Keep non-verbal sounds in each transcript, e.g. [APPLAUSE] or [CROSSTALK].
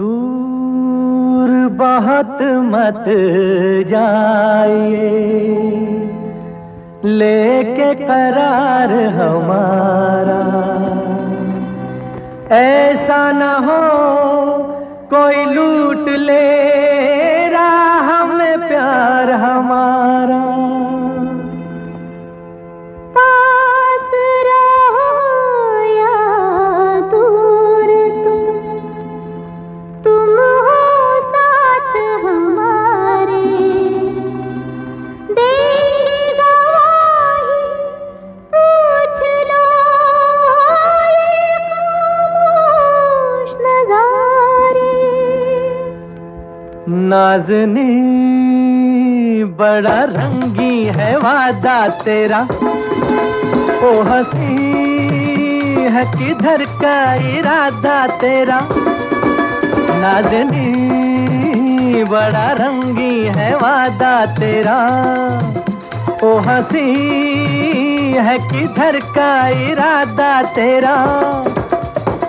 दूर बहुत मत जाइए। लेके करार हमारा। ऐसा न हो कोई लूट ले, राह में प्यार हमारा। नाजनी बड़ा रंगी है वादा तेरा। ओ हसी है किधर का इरादा तेरा। नाजनी, बड़ा रंगी है वादा तेरा। ओ हसी है किधर का इरादा तेरा।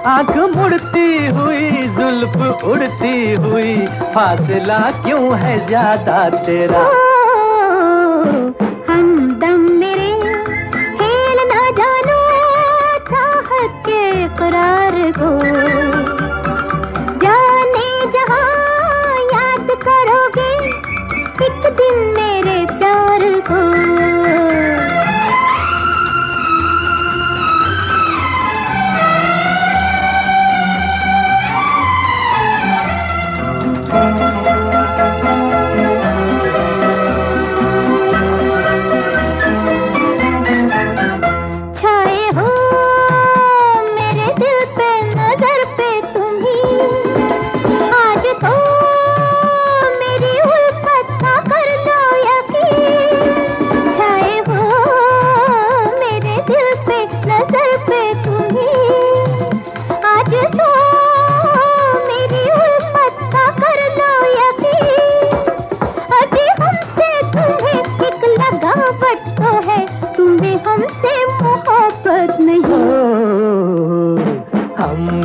आँख मुड़ती हुई, जुल्फ उड़ती हुई, फासला क्यों है ज़्यादा तेरा? हम दम मेरे, खेल न जानो, चाहत के करार को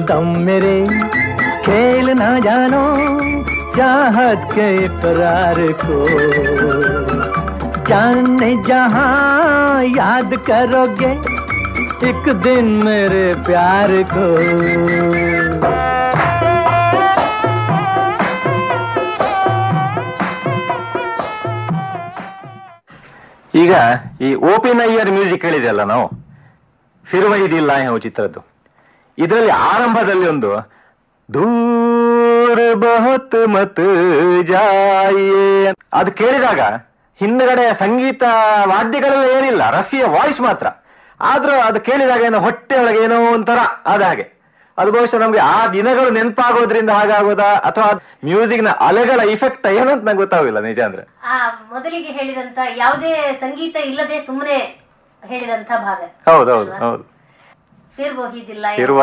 दम मेरे खेल ना जानो चाहत के इकरार को जाने जहां याद करोगे एक दिन मेरे प्यार को ಈಗ ಈ ಓಪನ್ ಅಯ್ಯರ್ ಮ್ಯೂಸಿಕ್ ಹೇಳಿದೆಲ್ಲ ನಾವು ಫಿರ್ವೈದಿಲ್ಲ ಯಾವ ಚಿತ್ರದ್ದು ಇದರಲ್ಲಿ ಆರಂಭದಲ್ಲಿ ಒಂದು ದೂರ ಬಹತ್ ಮತ್ ಜಾಯೇ ಅದು ಕೇಳಿದಾಗ ಹಿಂದ್ಗಡೆ ಸಂಗೀತ ವಾದ್ಯಗಳೆಲ್ಲ ಏನಿಲ್ಲ ರಫಿಯ ವಾಯ್ಸ್ ಮಾತ್ರ. ಆದ್ರೂ ಅದು ಕೇಳಿದಾಗ ಏನೋ ಹೊಟ್ಟೆ ಒಳಗೆ ಏನೋ ಒಂಥರ ಆದ ಹಾಗೆ. ಅದು ಬಹುಶಃ ನಮ್ಗೆ ಆ ದಿನಗಳು ನೆನಪಾಗೋದ್ರಿಂದ ಹಾಗಾಗೋದಾ? ಅಥವಾ ಮ್ಯೂಸಿಕ್ನ ಅಲೆಗಳ ಇಫೆಕ್ಟ್ ಏನು ಅಂತ ನಂಗೆ ಗೊತ್ತಾಗಿಲ್ಲ ನಿಜ ಅಂದ್ರೆ. ಮೊದಲಿಗೆ ಹೇಳಿದಂತ ಯಾವುದೇ ಸಂಗೀತ ಇಲ್ಲದೆ ಸುಮ್ಮನೆ ಹೇಳಿದಂತ ಭಾಗ. ಹೌದೌದು ಹೌದು. ಇರುವ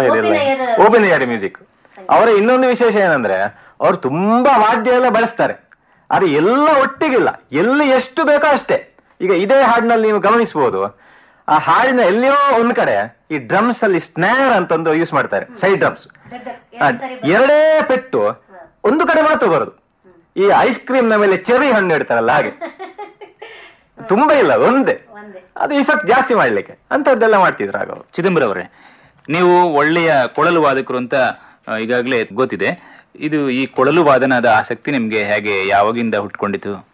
ಓಪನ್ ಏರ್ ಮ್ಯೂಸಿಕ್ ಅವರ ಇನ್ನೊಂದು ವಿಶೇಷ ಏನಂದ್ರೆ ಅವ್ರು ತುಂಬಾ ವಾದ್ಯ ಎಲ್ಲ ಬಳಸ್ತಾರೆ. ಆದ್ರೆ ಎಲ್ಲ ಒಟ್ಟಿಗಿಲ್ಲ. ಎಲ್ಲಿ ಎಷ್ಟು ಬೇಕೋ ಅಷ್ಟೇ. ಈಗ ಇದೇ ಹಾಡಿನಲ್ಲಿ ನೀವು ಗಮನಿಸಬಹುದು ಆ ಹಾಡಿನ ಎಲ್ಲಿಯೋ ಒಂದ್ ಕಡೆ ಈ ಡ್ರಮ್ಸ್ ಅಲ್ಲಿ ಸ್ನ್ಯಾರ್ ಅಂತಂದು ಯೂಸ್ ಮಾಡ್ತಾರೆ ಸೈಡ್ ಡ್ರಮ್ಸ್ ಎರಡೇ ಪೆಟ್ಟು ಒಂದು ಕಡೆ ಮಾತ್ರ ಬರೋದು. ಈ ಐಸ್ ಕ್ರೀಮ್ನ ಮೇಲೆ ಚೆರಿ ಹಣ್ಣು ಇಡ್ತಾರಲ್ಲ ಹಾಗೆ. [LAUGHS] ತುಂಬಾ ಇಲ್ಲ ಒಂದೇ. ಒಂದೇ. ಅದು ಇಫೆಕ್ಟ್ ಜಾಸ್ತಿ ಮಾಡ್ಲಿಕ್ಕೆ. ಅಂತದ್ದೆಲ್ಲ ಮಾಡ್ತಿದ್ರು ಆಗ ಅವ್ರು. ಚಿದಂಬರ ಅವರೇ ನೀವು ಒಳ್ಳೆಯ ಕೊಳಲು ವಾದಕರು ಅಂತ ಈಗಾಗಲೇ ಗೊತ್ತಿದೆ. ಇದು ಈ ಕೊಳಲು ವಾದನದ ಆಸಕ್ತಿ ನಿಮ್ಗೆ ಹೇಗೆ ಯಾವಾಗಿಂದ ಹುಟ್ಕೊಂಡಿತು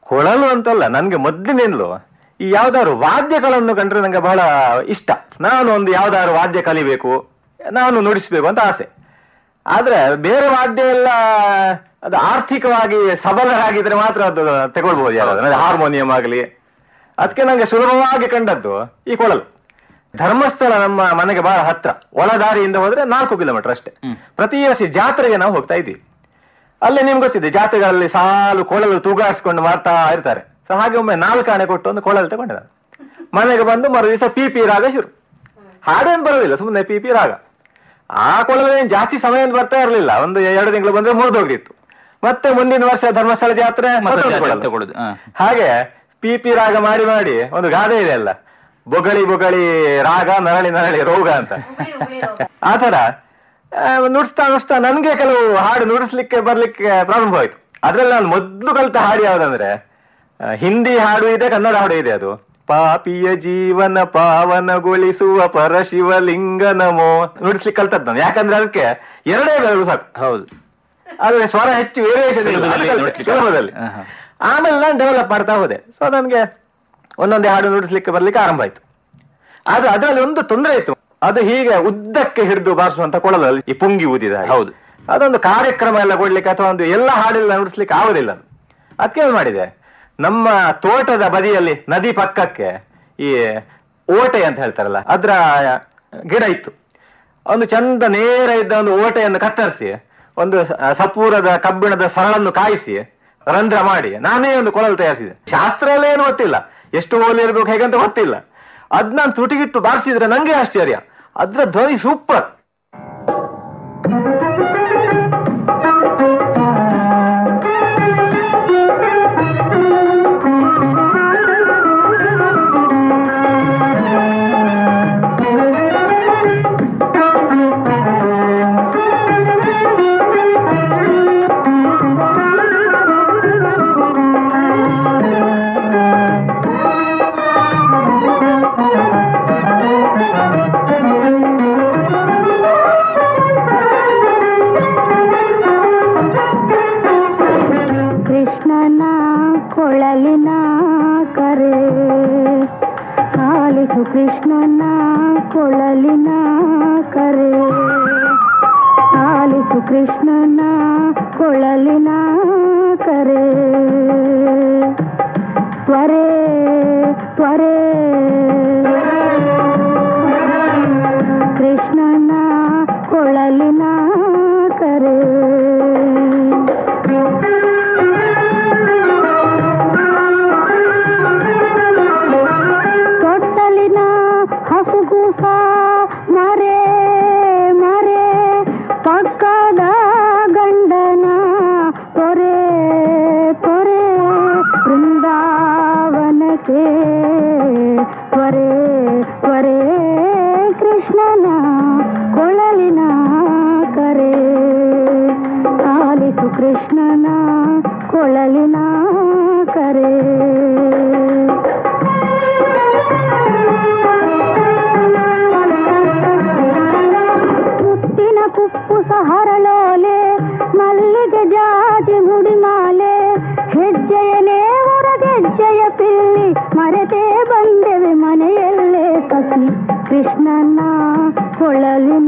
ಕೊಳಲು ಅಂತಲ್ಲ ನನ್ಗೆ ಮೊದ್ಲಿನಿಂದಲೂ ಈ ಯಾವ್ದಾದ್ರು ವಾದ್ಯಗಳನ್ನು ಕಂಡ್ರೆ ನಂಗೆ ಬಹಳ ಇಷ್ಟ. ನಾನು ಒಂದು ಯಾವ್ದಾದ್ರು ವಾದ್ಯ ಕಲಿಬೇಕು ನಾನು ನುಡಿಸ್ಬೇಕು ಅಂತ ಆಸೆ. ಆದ್ರೆ ಬೇರೆ ವಾದ್ಯ ಎಲ್ಲ ಅದು ಆರ್ಥಿಕವಾಗಿ ಸಬಲರಾಗಿದ್ರೆ ಮಾತ್ರ ಅದು ತಗೊಳ್ಬಹುದು ಯಾರಾದ್ರೂ ಹಾರ್ಮೋನಿಯಂ ಆಗಲಿ. ಅದಕ್ಕೆ ನಂಗೆ ಸುಲಭವಾಗಿ ಕಂಡದ್ದು ಈ ಕೊಳಲು. ಧರ್ಮಸ್ಥಳ ನಮ್ಮ ಮನೆಗೆ ಬಹಳ ಹತ್ರ ಒಳದಾರಿಯಿಂದ ಹೋದ್ರೆ ನಾಲ್ಕು ಕಿಲೋಮೀಟರ್ ಅಷ್ಟೇ. ಪ್ರತಿ ವರ್ಷ ಜಾತ್ರೆಗೆ ನಾವು ಹೋಗ್ತಾ ಇದ್ವಿ ಅಲ್ಲಿ ನಿಮ್ಗೆ ಗೊತ್ತಿದೆ ಜಾತ್ರೆಗಳಲ್ಲಿ ಸಾಲು ಕೊಳಲು ತೂಗಾಡಿಸ್ಕೊಂಡು ಮಾಡ್ತಾ ಇರ್ತಾರೆ. ಸೊ ಹಾಗೆ ಒಮ್ಮೆ ನಾಲ್ಕು ಆಣೆ ಕೊಟ್ಟು ಒಂದು ಕೊಳಲು ತಗೊಂಡೆ ನಾನು. ಮನೆಗೆ ಬಂದು ಮರು ದಿವಸ ಪಿ ಪಿ ರಾಗ ಶುರು. ಹಾಡೇನ್ ಬರೋದಿಲ್ಲ ಸುಮ್ಮನೆ ಪಿ ಪಿ ರಾಗ. ಆ ಕೊಳಲು ಏನ್ ಜಾಸ್ತಿ ಸಮಯ ಬರ್ತಾ ಇರಲಿಲ್ಲ. ಒಂದು ಎರಡು ತಿಂಗಳು ಬಂದ್ರೆ ಮುರಿದೋಗಿತ್ತು ಮತ್ತೆ ಮುಂದಿನ ವರ್ಷ ಧರ್ಮಸ್ಥಳ ಜಾತ್ರೆ. ತಗೊಳ್ಳೋದು. ಹಾಗೆ ಪಿಪಿ ಪಿ ರಾಗ ಮಾಡಿ ಮಾಡಿ ಒಂದು ಗಾದೆ ಇದೆ ಅಲ್ಲ. ಬೊಗಳಿ ಬೊಗಳಿ ರಾಗ ನರಳಿ ನರಳಿ ರೋಗ ಅಂತ. ಆತರ ನುಡಿಸ್ತಾ ನುಡಿಸ್ತಾ ನನ್ಗೆ ಕೆಲವು ಹಾಡು ನುಡಿಸ್ಲಿಕ್ಕೆ ಬರ್ಲಿಕ್ಕೆ ಪ್ರಾರಂಭ ಆಯ್ತು ಅದ್ರಲ್ಲಿ ನಾನು ಮೊದ್ಲು ಕಲಿತ ಹಾಡು ಯಾವ್ದಂದ್ರೆ ಹಿಂದಿ ಹಾಡು ಇದೆ ಕನ್ನಡ ಹಾಡು ಇದೆ ಅದು. ಪಾಪಿಯ ಜೀವನ ಪಾವನಗೊಳಿಸುವ ಪರಶಿವಲಿಂಗ ನಮೋ. ನುಡಿಸ್ಲಿಕ್ಕೆ ಕಲ್ತದ್ದು ನಾನು. ಯಾಕಂದ್ರೆ ಅದಕ್ಕೆ ಎರಡೇ ಬೆರಳು ಸಾಕು. ಹೌದು. ಆದ್ರೆ ಸ್ವರ ಹೆಚ್ಚು ವೇರಿಯೇಷನ್ ಸುಲಭದಲ್ಲಿ. ಆಮೇಲೆ ನಾನು ಡೆವಲಪ್ ಮಾಡ್ತಾ ಹೋದೆ. ಸೊ ನನಗೆ ಒಂದೊಂದೇ ಹಾಡು ನುಡಿಸ್ಲಿಕ್ಕೆ ಬರ್ಲಿಕ್ಕೆ ಆರಂಭ ಆಯ್ತು. ಆದ್ರೆ ಅದರಲ್ಲಿ ಒಂದು ತೊಂದರೆ ಇತ್ತು. ಅದು ಹೀಗೆ ಉದ್ದಕ್ಕೆ ಹಿಡಿದು ಬಾರಿಸುವಂತ ಕೊಳಲಲ್ಲಿ ಈ ಪುಂಗಿ ಊದಿದ. ಹೌದು. ಅದೊಂದು ಕಾರ್ಯಕ್ರಮ ಎಲ್ಲ ಕೊಡ್ಲಿಕ್ಕೆ ಅಥವಾ ಒಂದು ಎಲ್ಲ ಹಾಡೆಲ್ಲ ನುಡಿಸ್ಲಿಕ್ಕೆ ಆಗುದಿಲ್ಲ ಅದು. ಅದಕ್ಕೆ ಏನ್ ಮಾಡಿದೆ? ನಮ್ಮ ತೋಟದ ಬದಿಯಲ್ಲಿ ನದಿ ಪಕ್ಕಕ್ಕೆ ಈ ಓಟೆ ಅಂತ ಹೇಳ್ತಾರಲ್ಲ ಅದ್ರ ಗಿಡ ಇತ್ತು. ಒಂದು ಚಂದ ನೇರ ಇದ್ದ ಒಂದು ಓಟೆಯನ್ನು ಕತ್ತರಿಸಿ ಒಂದು ಸಪೂರದ ಕಬ್ಬಿಣದ ಸರಳನ್ನು ಕಾಯಿಸಿ, ರಂಧ್ರ ಮಾಡಿ, ನಾನೇ ಒಂದು ಕೊಳಲು ತಯಾರಿಸಿದೆ. ಶಾಸ್ತ್ರ ಎಲ್ಲ ಏನು ಗೊತ್ತಿಲ್ಲ. ಎಷ್ಟು ಓಲಿ ಇರ್ಬೇಕು ಹೇಗಂತ ಗೊತ್ತಿಲ್ಲ. ಅದ್ ನಾನು ತುಟಿಗಿಟ್ಟು ಬಾರಿಸಿದ್ರೆ ನಂಗೆ ಆಶ್ಚರ್ಯ. ಅದ್ರ ಧ್ವನಿ ಸೂಪರ್. करे। ಕೃಷ್ಣನ ಕೊಳಲಿನ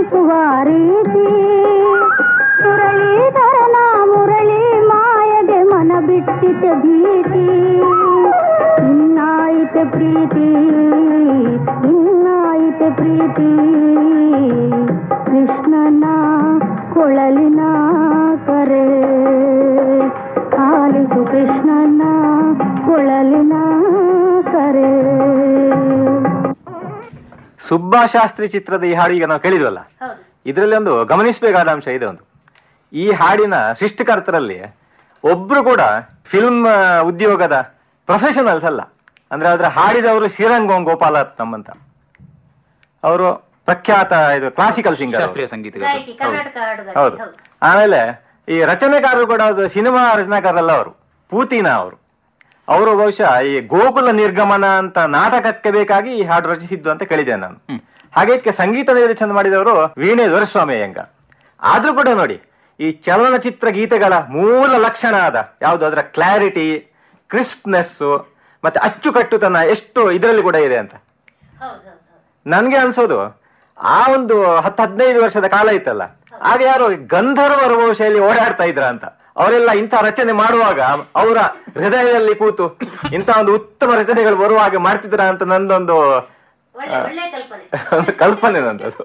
ತೊರೆಯಿಸುವ ರೀತಿ. ಮುರಳೀಧರನ ಮುರಳಿ ಮಾಯಗೆ ಮನ ಬಿಟ್ಟಿತೆ ಭೀತಿ. ಇನ್ನಾಯಿತೆ ಪ್ರೀತಿ. ಸುಬ್ಬಾಶಾಸ್ತ್ರಿ ಚಿತ್ರದ ಈ ಹಾಡು ಈಗ ನಾವು ಕೇಳಿದ್ವಲ್ಲ? ಹೌದು. ಇದರಲ್ಲಿ ಒಂದು ಗಮನಿಸಬೇಕಾದ ಅಂಶ ಇದೆ ಒಂದು. ಈ ಹಾಡಿನ ಸೃಷ್ಟಿಕರ್ತರಲ್ಲಿ ಒಬ್ರು ಕೂಡ ಫಿಲ್ಮ್ ಉದ್ಯೋಗದ ಪ್ರೊಫೆಷನಲ್ಸ್ ಅಲ್ಲ. ಅಂದ್ರೆ ಅದರ ಹಾಡಿದವರು ಶ್ರೀರಂಗ ಗೋಪಾಲ ನಮ್ಮಂತ. ಅವರು ಪ್ರಖ್ಯಾತ ಇದು ಕ್ಲಾಸಿಕಲ್ ಸಿಂಗರ್ ಶಾಸ್ತ್ರೀಯ ಸಂಗೀತ ಹೌದು. ಹೌದು. ಆಮೇಲೆ ಈ ರಚನೆಕಾರರು ಕೂಡ ಅದು ಸಿನಿಮಾ ರಚನಾಕಾರರಲ್ಲ ಅವರು. ಪೂತಿನ ಅವರು. ಅವರು ಬಹುಶಃ ಈ ಗೋಕುಲ ನಿರ್ಗಮನ ಅಂತ ನಾಟಕಕ್ಕೆ ಬೇಕಾಗಿ ಈ ಹಾಡು ರಚಿಸಿದ್ದು ಅಂತ ಕೇಳಿದ್ದೇನೆ ನಾನು. ಹಾಗೆ ಇದಕ್ಕೆ ಸಂಗೀತ ನಿರ್ದೇಶನ ಮಾಡಿದವರು ವೀಣೆ ದೊರೆಸ್ವಾಮಿ ಅಯ್ಯಂಗ ಆದ್ರೂ ಕೂಡ ನೋಡಿ ಈ ಚಲನಚಿತ್ರ ಗೀತೆಗಳ ಮೂಲ ಲಕ್ಷಣ ಆದ ಯಾವುದು? ಅದರ ಕ್ಲಾರಿಟಿ ಕ್ರಿಸ್ಪ್ನೆಸ್ ಮತ್ತೆ ಅಚ್ಚುಕಟ್ಟುತನ ಎಷ್ಟು ಇದರಲ್ಲಿ ಕೂಡ ಇದೆ ಅಂತ. ನನ್ಗೆ ಅನ್ಸೋದು ಆ ಒಂದು ಹತ್ತು ಹದಿನೈದು ವರ್ಷದ ಕಾಲ ಇತ್ತಲ್ಲ. ಆಗ ಯಾರು ಗಂಧರ್ವರ ಶೈಲಿ ಓಡಾಡ್ತಾ ಇದ್ರ ಅಂತ. ಅವರೆಲ್ಲ ಇಂಥ ರಚನೆ ಮಾಡುವಾಗ ಅವರ ಹೃದಯದಲ್ಲಿ ಕೂತು ಇಂಥ ಒಂದು ಉತ್ತಮ ರಚನೆಗಳು ಬರುವಾಗ ಮಾಡ್ತಿದ್ರ ಅಂತ ನಂದೊಂದು ಕಲ್ಪನೆ. ನಂದದು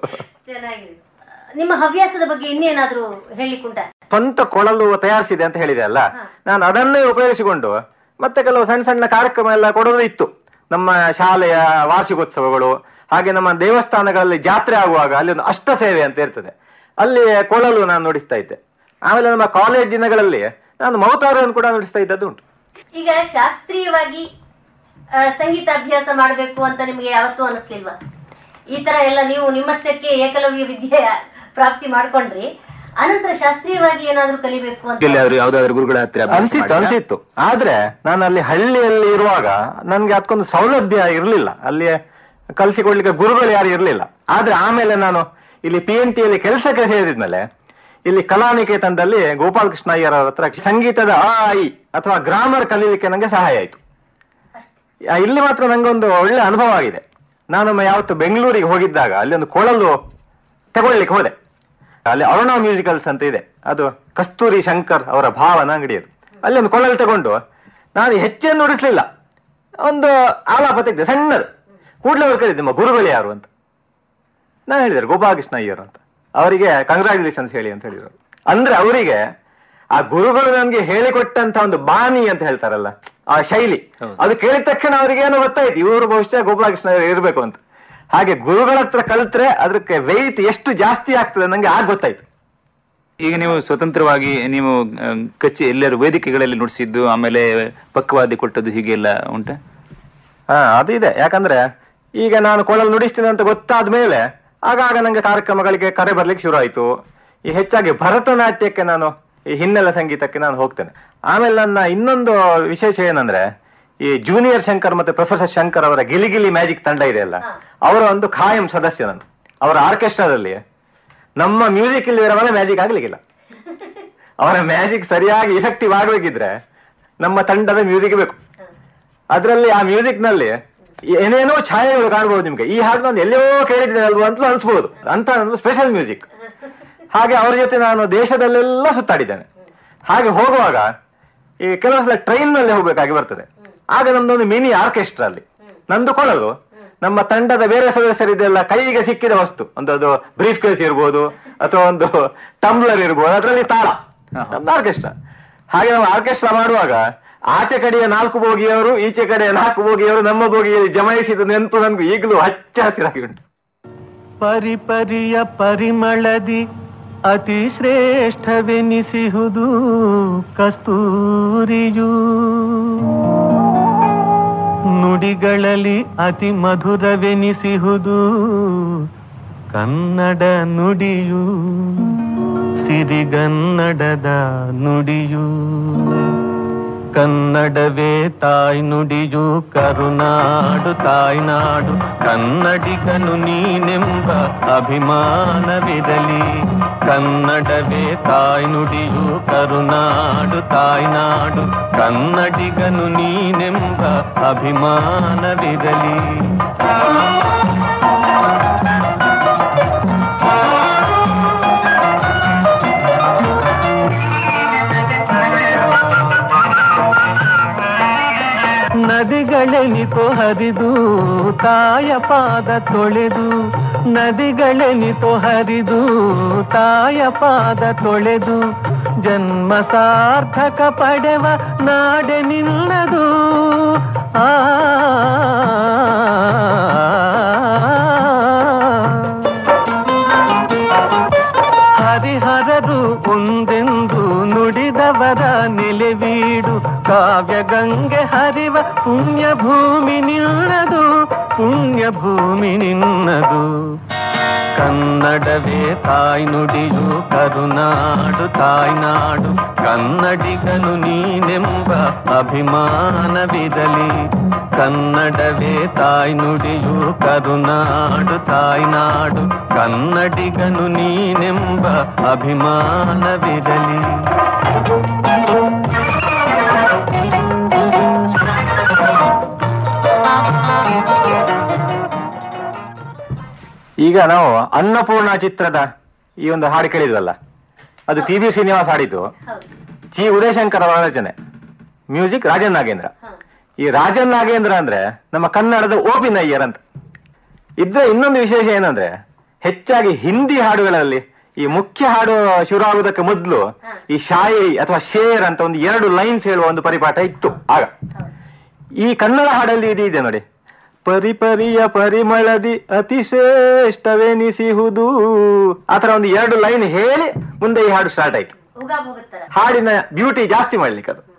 ನಿಮ್ಮ ಹವ್ಯಾಸದ ಬಗ್ಗೆ ಇನ್ನೇನಾದ್ರೂ ಹೇಳಿಕೊಂಡ ಸ್ವಂತ ಕೊಳಲು ತಯಾರಿಸಿದೆ ಅಂತ ಹೇಳಿದೆ ಅಲ್ಲ? ನಾನು ಅದನ್ನೇ ಉಪಯೋಗಿಸಿಕೊಂಡು ಮತ್ತೆ ಕೆಲವು ಸಣ್ಣ ಸಣ್ಣ ಕಾರ್ಯಕ್ರಮ ಎಲ್ಲ ಕೊಡೋದು ಇತ್ತು. ನಮ್ಮ ಶಾಲೆಯ ವಾರ್ಷಿಕೋತ್ಸವಗಳು ಹಾಗೆ ನಮ್ಮ ದೇವಸ್ಥಾನಗಳಲ್ಲಿ ಜಾತ್ರೆ ಆಗುವಾಗ ಅಲ್ಲಿ ಒಂದು ಅಷ್ಟ ಸೇವೆ ಅಂತ ಇರ್ತದೆ. ಅಲ್ಲಿ ಕೊಳಲು ನಾನು ನುಡಿಸ್ತಾ ಇದ್ದೆ. ಆಮೇಲೆ ನಮ್ಮ ಕಾಲೇಜ್ ದಿನಗಳಲ್ಲಿ ನಾನು ಮೌತಾರವನ್ನು ಕೂಡ ನಡೆಸ್ತಾ ಇದ್ದದ್ದು ಉಂಟು. ಈಗ ಶಾಸ್ತ್ರೀಯವಾಗಿ ಸಂಗೀತ ಅಭ್ಯಾಸ ಮಾಡಬೇಕು ಅಂತ ನಿಮಗೆ ಯಾವತ್ತೂ ಅನಿಸ್ಲಿಲ್ವಾ? ಈ ತರ ಎಲ್ಲ ನೀವು ನಿಮ್ಮಷ್ಟಕ್ಕೆ ಏಕಲವ್ಯ ವಿದ್ಯೆ ಪ್ರಾಪ್ತಿ ಮಾಡ್ಕೊಂಡ್ರಿ. ಅನಂತರ ಶಾಸ್ತ್ರೀಯವಾಗಿ ಏನಾದ್ರೂ ಕಲಿಬೇಕು ಅಂತ ಅವ್ರು ಯಾವ್ದಾದ್ರು ಗುರುಗಳ ಹತ್ತಿರ ಅಭ್ಯಾಸ ಅನ್ಸಿತ್ತು ಅನ್ಸಿತ್ತು. ಆದ್ರೆ ನಾನು ಅಲ್ಲಿ ಹಳ್ಳಿಯಲ್ಲಿ ಇರುವಾಗ ನನ್ಗೆ ಅದಕ್ಕೊಂದು ಸೌಲಭ್ಯ ಇರಲಿಲ್ಲ. ಅಲ್ಲಿ ಕಲಿಸಿಕೊಡ್ಲಿಕ್ಕೆ ಗುರುಗಳು ಯಾರು ಇರಲಿಲ್ಲ. ಆದ್ರೆ ಆಮೇಲೆ ನಾನು ಇಲ್ಲಿ ಪಿ ಎನ್ ಟಿಯಲ್ಲಿ ಕೆಲಸಕ್ಕೆ ಸೇರಿದ್ಮೇಲೆ ಇಲ್ಲಿ ಕಲಾನಿಕೇತನದಲ್ಲಿ ಗೋಪಾಲಕೃಷ್ಣ ಅಯ್ಯರ್ ಅವರ ಹತ್ರ ಸಂಗೀತದ ಆ, ಐ ಅಥವಾ ಗ್ರಾಮರ್ ಕಲೀಲಿಕ್ಕೆ ನನಗೆ ಸಹಾಯ ಆಯ್ತು. ಇಲ್ಲಿ ಮಾತ್ರ ನಂಗೊಂದು ಒಳ್ಳೆ ಅನುಭವ ಆಗಿದೆ. ನಾನು ಯಾವತ್ತು ಬೆಂಗಳೂರಿಗೆ ಹೋಗಿದ್ದಾಗ ಅಲ್ಲಿ ಒಂದು ಕೊಳಲು ತಗೊಳ್ಳಿಕ್ಕೆ ಹೋದೆ. ಅಲ್ಲಿ ಅರುಣ ಮ್ಯೂಸಿಕಲ್ಸ್ ಅಂತ ಇದೆ. ಅದು ಕಸ್ತೂರಿ ಶಂಕರ್ ಅವರ ಭಾವನ ಅಂಗಡಿ ಅದು ಅಲ್ಲಿ ಒಂದು ಕೊಳಲು ತಗೊಂಡು ನಾನು ಹೆಚ್ಚೇನು ನುಡಿಸ್ಲಿಲ್ಲ. ಒಂದು ಆಲಾಪ ತೆಗೆದೆ ಸಣ್ಣದು. ಕೂಡಲೇ ಅವ್ರು ನಿಮ್ಮ ಗುರುಗಳು ಯಾರು? ಅಂತ. ನಾನು ಹೇಳಿದ್ದಾರೆ ಗೋಪಾಲಕೃಷ್ಣ ಅಯ್ಯರು ಅಂತ. ಅವರಿಗೆ ಕಂಗ್ರಾಚುಲೇಷನ್ಸ್ ಹೇಳಿ ಅಂತ ಹೇಳಿದ್ರು. ಅಂದ್ರೆ ಅವರಿಗೆ ಆ ಗುರುಗಳು ನನಗೆ ಹೇಳಿಕೊಟ್ಟಂತ ಒಂದು ಬಾನಿ ಅಂತ ಹೇಳ್ತಾರಲ್ಲ ಆ ಶೈಲಿ. ಅದು ಕೇಳಿದ ತಕ್ಷಣ ಅವರಿಗೆ ಏನೋ ಗೊತ್ತಾಯ್ತು ಇವರು ಬಹುಶಃ ಗೋಪಾಲಕೃಷ್ಣ ಇರಬೇಕು ಇರ್ಬೇಕು ಅಂತ. ಹಾಗೆ ಗುರುಗಳ ಹತ್ರ ಕಲ್ತ್ರೆ ಅದಕ್ಕೆ ವೆಯ್ಟ್ ಎಷ್ಟು ಜಾಸ್ತಿ ಆಗ್ತದೆ ನಂಗೆ ಆಗ ಗೊತ್ತಾಯ್ತು. ಈಗ ನೀವು ಸ್ವತಂತ್ರವಾಗಿ ನೀವು ಕಚ್ಚಿ ಎಲ್ಲರೂ ವೇದಿಕೆಗಳಲ್ಲಿ ನುಡಿಸಿದ್ದು ಆಮೇಲೆ ಪಕ್ವಾದಿ ಕೊಟ್ಟದ್ದು ಹೀಗೆಲ್ಲ ಉಂಟ? ಹಾ ಅದು ಇದೆ. ಯಾಕಂದ್ರೆ ಈಗ ನಾನು ಕೊಳಲು ನುಡಿಸ್ತೀನಿ ಅಂತ ಗೊತ್ತಾದ ಮೇಲೆ ಆಗಾಗ ನನಗೆ ಕಾರ್ಯಕ್ರಮಗಳಿಗೆ ಕರೆ ಬರ್ಲಿಕ್ಕೆ ಶುರು ಆಯ್ತು ಈ ಹೆಚ್ಚಾಗಿ ಭರತನಾಟ್ಯಕ್ಕೆ ನಾನು ಈ ಹಿನ್ನೆಲೆ ಸಂಗೀತಕ್ಕೆ ನಾನು ಹೋಗ್ತೇನೆ. ಆಮೇಲೆ ನನ್ನ ಇನ್ನೊಂದು ವಿಶೇಷ ಏನಂದ್ರೆ ಈ ಜೂನಿಯರ್ ಶಂಕರ್ ಮತ್ತೆ ಪ್ರೊಫೆಸರ್ ಶಂಕರ್ ಅವರ ಗಿಲಿಗಿಲಿ ಮ್ಯಾಜಿಕ್ ತಂಡ ಇದೆ ಅಲ್ಲ ಅವರ ಒಂದು ಖಾಯಂ ಸದಸ್ಯ ನಾನು. ಅವರ ಆರ್ಕೆಸ್ಟ್ರಾದಲ್ಲಿ ನಮ್ಮ ಮ್ಯೂಸಿಕ್ ಇಲ್ಲಿ ಮೇಲೆ ಮ್ಯಾಜಿಕ್ ಆಗ್ಲಿಕ್ಕಿಲ್ಲ. ಅವರ ಮ್ಯಾಜಿಕ್ ಸರಿಯಾಗಿ ಇಫೆಕ್ಟಿವ್ ಆಗಬೇಕಿದ್ರೆ ನಮ್ಮ ತಂಡದ ಮ್ಯೂಸಿಕ್ ಬೇಕು. ಅದರಲ್ಲಿ ಆ ಮ್ಯೂಸಿಕ್ನಲ್ಲಿ ಏನೇನೋ ಛಾಯೆಗಳು ಕಾಣ್ಬೋದು ನಿಮ್ಗೆ. ಈ ಹಾಡು ನಾನು ಎಲ್ಲೋ ಕೇಳಿದ್ದೆ ಅಲ್ವಾ ಅಂತಲೂ ಅನ್ಸ್ಬೋದು. ಅಂತ ನಂದು ಸ್ಪೆಷಲ್ ಮ್ಯೂಸಿಕ್ ಹಾಗೆ ಅವ್ರ ಜೊತೆ ನಾನು ದೇಶದಲ್ಲೆಲ್ಲ ಸುತ್ತಾಡಿದ್ದೇನೆ. ಹಾಗೆ ಹೋಗುವಾಗ ಈ ಕೆಲವು ಸಲ ಟ್ರೈನ್ನಲ್ಲಿ ಹೋಗ್ಬೇಕಾಗಿ ಬರ್ತದೆ. ಆಗ ನಮ್ದೊಂದು ಮಿನಿ ಆರ್ಕೆಸ್ಟ್ರಾ ಅಲ್ಲಿ. ನಂದು ಕೊಳಲು. ನಮ್ಮ ತಂಡದ ಬೇರೆ ಸದಸ್ಯರಿದೆಲ್ಲ ಕೈಗೆ ಸಿಕ್ಕಿದ ವಸ್ತು. ಒಂದು ಅದು ಬ್ರೀಫ್ ಕೇಸ್ ಇರ್ಬೋದು ಅಥವಾ ಒಂದು ಟಂಬ್ಲರ್ ಇರ್ಬೋದು ಅದರಲ್ಲಿ ತಾಳ. ನಮ್ದು ಆರ್ಕೆಸ್ಟ್ರಾ. ಹಾಗೆ ನಾವು ಆರ್ಕೆಸ್ಟ್ರಾ ಮಾಡುವಾಗ ಆಚೆ ಕಡೆಯ ನಾಲ್ಕು ಬೋಗಿಯವರು, ಈಚೆ ಕಡೆಯ ನಾಲ್ಕು ಬೋಗಿಯವರು, ನಮ್ಮ ಬೋಗಿಯಲ್ಲಿ ಜಮಾಯಿಸಿದ ನೆನಪು ನನ್ಗು ಈಗಲೂ ಹಚ್ಚ ಹಸಿರಾಗಿ ಉಂಟು ಪರಿಪರಿಯ ಪರಿಮಳದಿ ಅತಿ ಶ್ರೇಷ್ಠವೆನಿಸಿಹುದು ಕಸ್ತೂರಿಯು. ನುಡಿಗಳಲ್ಲಿ ಅತಿ ಮಧುರವೆನಿಸಿಹುದು ಕನ್ನಡ ನುಡಿಯು, ಸಿರಿಗನ್ನಡದ ನುಡಿಯು. ಕನ್ನಡವೇ ತಾಯ್ ನುಡಿಯು ಕರುನಾಡು ತಾಯ್ನಾಡು ಕನ್ನಡಿಗನು ನೀನೆಂಬ ಅಭಿಮಾನವಿರಲಿ ಕನ್ನಡವೇ ತಾಯ್ ನುಡಿಯು ಕರುನಾಡು ತಾಯ್ನಾಡು ಕನ್ನಡಿಗನು ನೀನೆಂಬ ಅಭಿಮಾನವಿರಲಿ ನದಿಗಳೆನಿತು ಹರಿದು ತಾಯ ಪಾದ ತೊಳೆದು ನದಿಗಳೆನಿತು ಹರಿದು ತಾಯ ಪಾದ ತೊಳೆದು ಜನ್ಮ ಸಾರ್ಥಕ ಪಡೆವ ನಾಡೆ ನಿನ್ನದು ಆ ಹರಿಹರದು ಒಂದೆಂದು ನುಡಿದವರ ನೆಲೆವೀಡು ಕಾವ್ಯ ಗಂಗೆ ಹರಿವ ಪುಣ್ಯ ಕನ್ನಡವೇ ತಾಯ್ ನುಡಿಯು, ಕರುನಾಡು ತಾಯ್ನಾಡು ಕನ್ನಡಿಗನು ನೀನೆಂಬ ಅಭಿಮಾನವಿರಲಿ. ಕನ್ನಡವೇ ತಾಯ್ ನುಡಿಯು, ಕರುನಾಡು ತಾಯ್ನಾಡು ಕನ್ನಡಿಗನು ನೀನೆಂಬ ಅಭಿಮಾನವಿರಲಿ. ಈಗ ನಾವು ಅನ್ನಪೂರ್ಣ ಚಿತ್ರದ ಈ ಒಂದು ಹಾಡು ಕೇಳಿದ್ವಲ್ಲ ಅದು ಪಿ ಬಿ ಶ್ರೀನಿವಾಸ್ ಹಾಡಿದ್ದು. ಜಿ ಉದಯಶಂಕರ್ ಅವರ ರಚನೆ. ಮ್ಯೂಸಿಕ್ ರಾಜನ್ ನಾಗೇಂದ್ರ. ಈ ರಾಜನ್ ನಾಗೇಂದ್ರ ಅಂದ್ರೆ ನಮ್ಮ ಕನ್ನಡದ ಓಪಿ ನಯ್ಯರ್ ಅಂತ. ಇದ್ರೆ ಇನ್ನೊಂದು ವಿಶೇಷ ಏನಂದ್ರೆ ಹೆಚ್ಚಾಗಿ ಹಿಂದಿ ಹಾಡುಗಳಲ್ಲಿ ಈ ಮುಖ್ಯ ಹಾಡು ಶುರು ಆಗುವುದಕ್ಕೆ ಮೊದಲು ಈ ಶಾಯಿ ಅಥವಾ ಶೇರ್ ಅಂತ ಒಂದು ಎರಡು ಲೈನ್ಸ್ ಹೇಳುವ ಒಂದು ಪರಿಪಾಠ ಇತ್ತು. ಆಗ. ಈ ಕನ್ನಡ ಹಾಡಲ್ಲಿ ಇದು ಇದೆ ನೋಡಿ. ಪರಿಪರಿಯ ಪರಿಮಳದಿ ಅತಿ ಶ್ರೇಷ್ಠವೆನಿಸಿಹುದು ಆತರ ಒಂದು ಎರಡು ಲೈನ್ ಹೇಳಿ ಮುಂದೆ ಈ ಹಾಡು ಸ್ಟಾರ್ಟ್ ಆಯ್ತು. ಹಾಡಿನ ಬ್ಯೂಟಿ ಜಾಸ್ತಿ ಮಾಡ್ಲಿಕ್ಕೆ ಅದು.